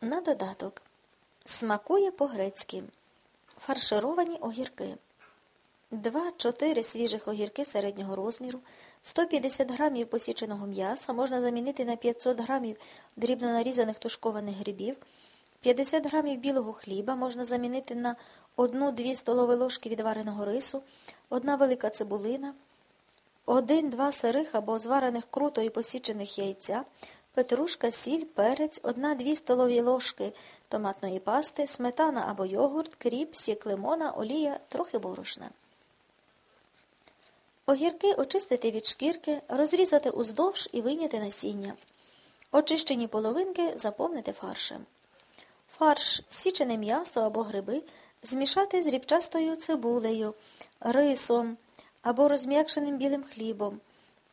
На додаток. Смакує по-грецьки. Фаршировані огірки. 2-4 свіжих огірки середнього розміру, 150 грамів посіченого м'яса. Можна замінити на 500 грамів дрібно нарізаних тушкованих грибів, 50 грамів білого хліба. Можна замінити на 1-2 столові ложки відвареного рису, одна велика цибулина, 1-2 сирих або зварених круто і посічених яйця, петрушка, сіль, перець, 1-2 столові ложки томатної пасти, сметана або йогурт, кріп, сік лимона, олія, трохи борошна. Огірки очистити від шкірки, розрізати уздовж і вийняти насіння. Очищені половинки заповнити фаршем. Фарш, січене м'ясо або гриби змішати з рібчастою цибулею, рисом або розм'якшеним білим хлібом,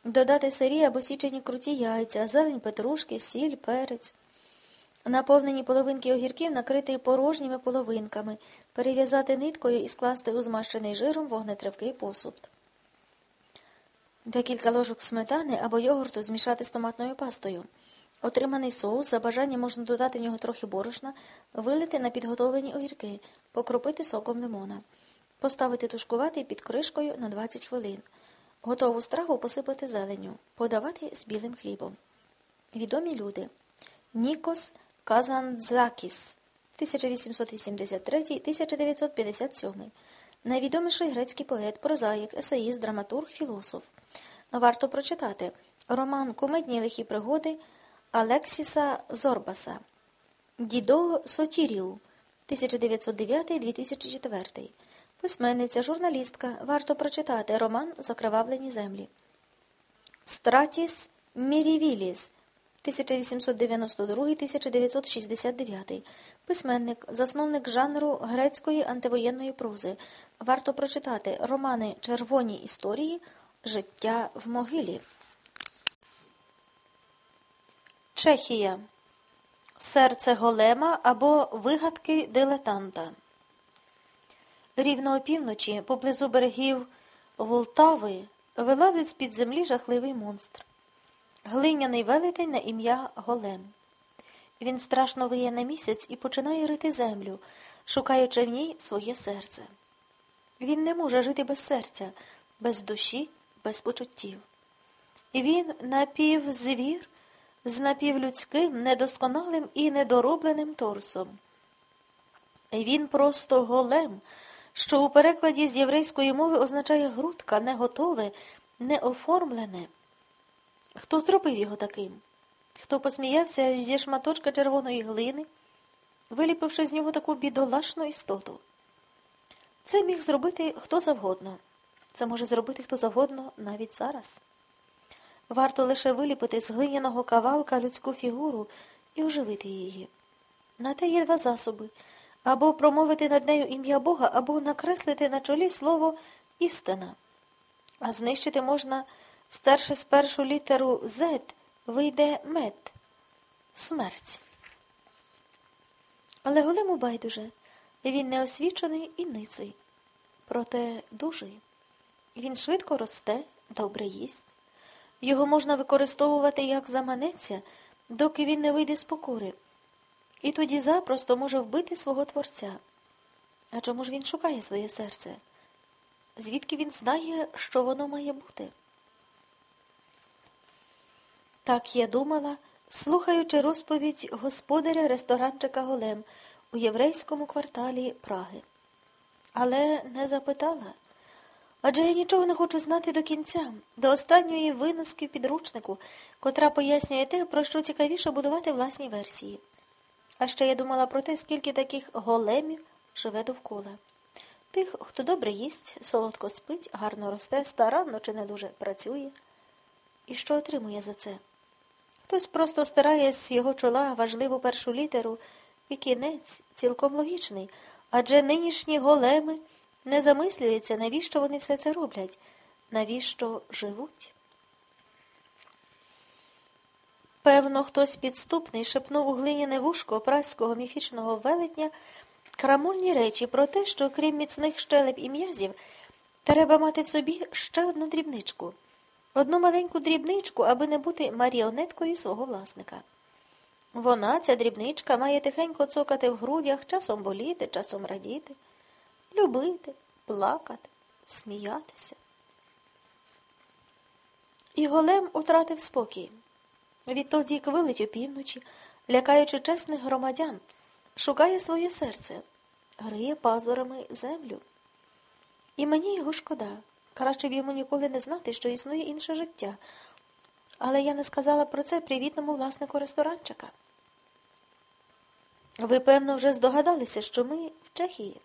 додати сирі або січені круті яйця, зелень петрушки, сіль, перець. Наповнені половинки огірків накрити порожніми половинками, перев'язати ниткою і скласти у змащений жиром вогнетривкий посуд. Декілька ложок сметани або йогурту змішати з томатною пастою. Отриманий соус, за бажанням можна додати в нього трохи борошна, вилити на підготовлені огірки, покропити соком лимона, поставити тушкувати під кришкою на 20 хвилин. Готову страву посипати зеленню, подавати з білим хлібом. Відомі люди Нікос Казандзакіс 1883-1957 Найвідоміший грецький поет, прозаїк, есеїст, драматург, філософ. Варто прочитати роман Кумедні лихі пригоди Алексіса Зорбаса, Дідо Сотіріу 1909-2004. Письменниця, журналістка. Варто прочитати роман Закривавлені землі. Стратіс Мірівіліс 1892-1969. Письменник, засновник жанру грецької антивоєнної прози. Варто прочитати романи Червоні історії. Життя в могилі. Чехія. Серце голема або вигадки дилетанта. Рівно опівночі, поблизу берегів Волтави, вилазить з-під землі жахливий монстр. Глиняний велетень на ім'я Голем. Він страшно виє на місяць і починає рити землю, шукаючи в ній своє серце. Він не може жити без серця, без душі, без почуттів. Він напівзвір з напівлюдським, недосконалим і недоробленим торсом. Він просто голем, що у перекладі з єврейської мови означає грудка, не готове, не оформлене. Хто зробив його таким? Хто посміявся зі шматочка червоної глини, виліпивши з нього таку бідолашну істоту? Це міг зробити хто завгодно. Це може зробити хто завгодно навіть зараз. Варто лише виліпити з глиняного кавалка людську фігуру і оживити її. На те є два засоби або промовити над нею ім'я Бога, або накреслити на чолі слово істина. А знищити можна, старши спершу літеру Z, вийде мед смерть. Але голему байдуже він неосвічений і ниций, проте дужий. Він швидко росте, добре їсть. Його можна використовувати як заманеться, доки він не вийде з покори. І тоді запросто може вбити свого творця. А чому ж він шукає своє серце? Звідки він знає, що воно має бути? Так я думала, слухаючи розповідь господаря ресторанчика Голем у єврейському кварталі Праги. Але не запитала. Адже я нічого не хочу знати до кінця, до останньої виноски підручнику, котра пояснює те, про що цікавіше будувати власні версії. А ще я думала про те, скільки таких големів живе довкола. Тих, хто добре їсть, солодко спить, гарно росте, старанно чи не дуже працює. І що отримує за це? Хтось просто стирає з його чола важливу першу літеру, і кінець цілком логічний, адже нинішні големи не замислюється, навіщо вони все це роблять, навіщо живуть. Певно, хтось підступний шепнув у глиняне вушко праського міфічного велетня крамольні речі про те, що, крім міцних щелеп і м'язів, треба мати в собі ще одну дрібничку, одну маленьку дрібничку, аби не бути маріонеткою свого власника. Вона, ця дрібничка, має тихенько цокати в грудях, часом боліти, часом радіти, любити, плакати, сміятися. І голем утратив спокій. Відтоді квилить опівночі, лякаючи чесних громадян, шукає своє серце, гриє пазурами землю. І мені його шкода. Краще б йому ніколи не знати, що існує інше життя. Але я не сказала про це привітному власнику ресторанчика. Ви, певно, вже здогадалися, що ми в Чехії.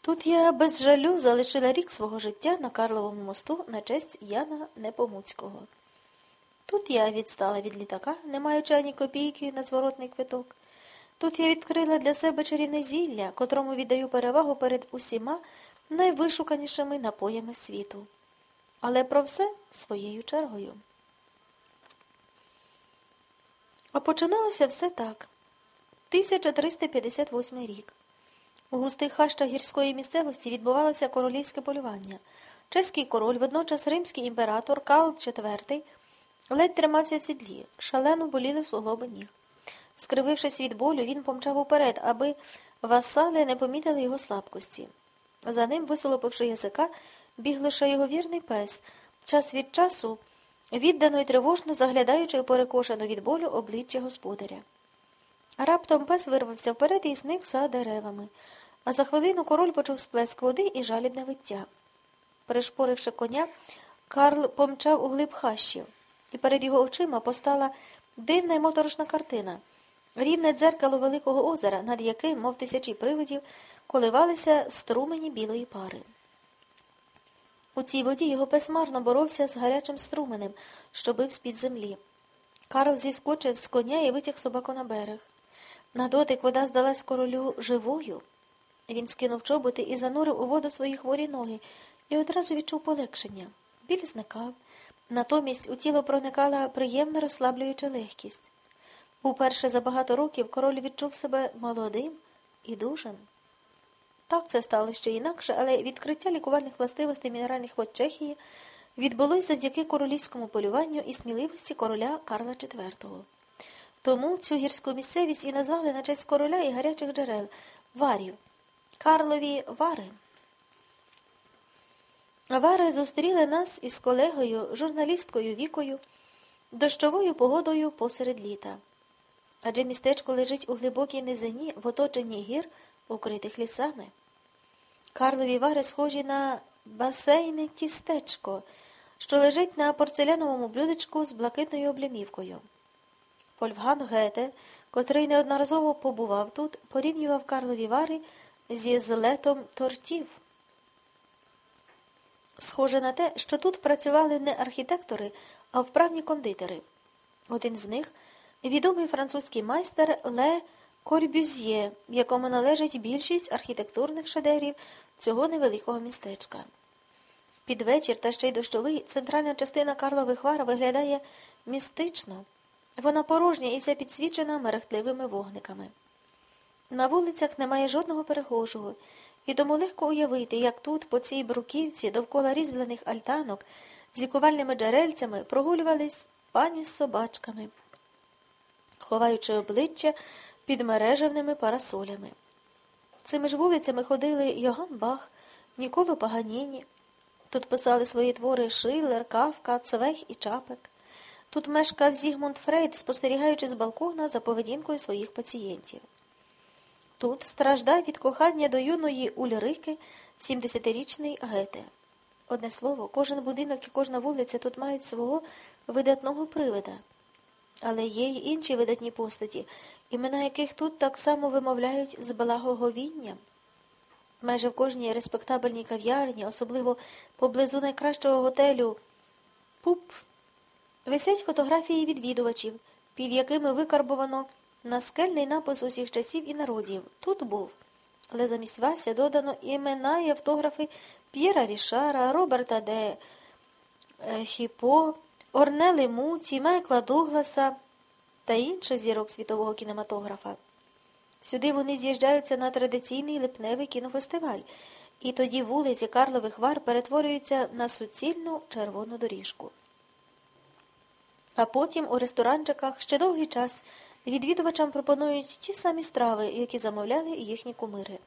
Тут я без жалю залишила рік свого життя на Карловому мосту на честь Яна Непомуцького. Тут я відстала від літака, не маючи ані копійки на зворотний квиток. Тут я відкрила для себе чарівне зілля, котрому віддаю перевагу перед усіма найвишуканішими напоями світу. Але про все своєю чергою. А починалося все так. 1358 рік. У густих хащах гірської місцевості відбувалося королівське полювання. Чеський король, водночас римський імператор Карл IV ледь тримався в сідлі, шалено боліли суглоби ніг. Скривившись від болю, він помчав уперед, аби васали не помітили його слабкості. За ним, висолопивши язика, біг лише його вірний пес, час від часу, віддано й тривожно заглядаючи у перекошену від болю обличчя господаря. Раптом пес вирвався вперед і зник за деревами, а за хвилину король почув сплеск води і жалібне виття. Пришпоривши коня, Карл помчав у глиб хащів, і перед його очима постала дивна й моторошна картина рівне дзеркало великого озера, над яким, мов тисячі привидів, коливалися струмені білої пари. У цій воді його пес марно боровся з гарячим струменем, що бив з-під землі. Карл зіскочив з коня і витяг собаку на берег. На дотик вода здалась королю живою. Він скинув чоботи і занурив у воду свої хворі ноги і одразу відчув полегшення. Біль зникав. Натомість у тіло проникала приємна розслаблююча легкість. Уперше за багато років король відчув себе молодим і дужим. Так це стало ще інакше, але відкриття лікувальних властивостей мінеральних вод Чехії відбулось завдяки королівському полюванню і сміливості короля Карла IV. Тому цю гірську місцевість і назвали на честь короля і гарячих джерел варів. Карлові Вари. Вари зустріли нас із колегою, журналісткою Вікою, дощовою погодою посеред літа. Адже містечко лежить у глибокій низині в оточенні гір, укритих лісами. Карлові вари схожі на басейне тістечко, що лежить на порцеляновому блюдечку з блакитною облямівкою. Вольфган Гете, котрий неодноразово побував тут, порівнював Карлові вари зі злетом тортів. Схоже на те, що тут працювали не архітектори, а вправні кондитери. Один з них відомий французький майстер Ле Корбюзьє, якому належить більшість архітектурних шедеврів цього невеликого містечка. Під вечір та ще й дощовий центральна частина Карлових Вар виглядає містично. Вона порожня і вся підсвічена мерехтливими вогниками. На вулицях немає жодного перехожого, і тому легко уявити, як тут, по цій бруківці, довкола різьблених альтанок, з лікувальними джерельцями прогулювались пані з собачками, ховаючи обличчя під мережевними парасолями. Цими ж вулицями ходили Йоган Бах, Ніколо Паганіні. Тут писали свої твори Шиллер, Кавка, Цвех і Чапек. Тут мешкав Зігмунд Фрейд, спостерігаючи з балкона за поведінкою своїх пацієнтів. Тут страждав від кохання до юної Ульрики 70-річний Гете. Одне слово, кожен будинок і кожна вулиця тут мають свого видатного привида. Але є й інші видатні постаті, імена яких тут так само вимовляють з благоговінням. Майже в кожній респектабельній кав'ярні, особливо поблизу найкращого готелю Пуп, висять фотографії відвідувачів, під якими викарбовано наскельний напис усіх часів і народів. Тут був. Але замість Вася додано імена і автографи П'єра Рішара, Роберта Де е, Хіпо, Орнели Муці, Майкла Дугласа та інших зірок світового кінематографа. Сюди вони з'їжджаються на традиційний липневий кінофестиваль, і тоді вулиці Карлових Вар перетворюються на суцільну червону доріжку. А потім у ресторанчиках ще довгий час Відвідувачам пропонують ті самі страви, які замовляли їхні кумири.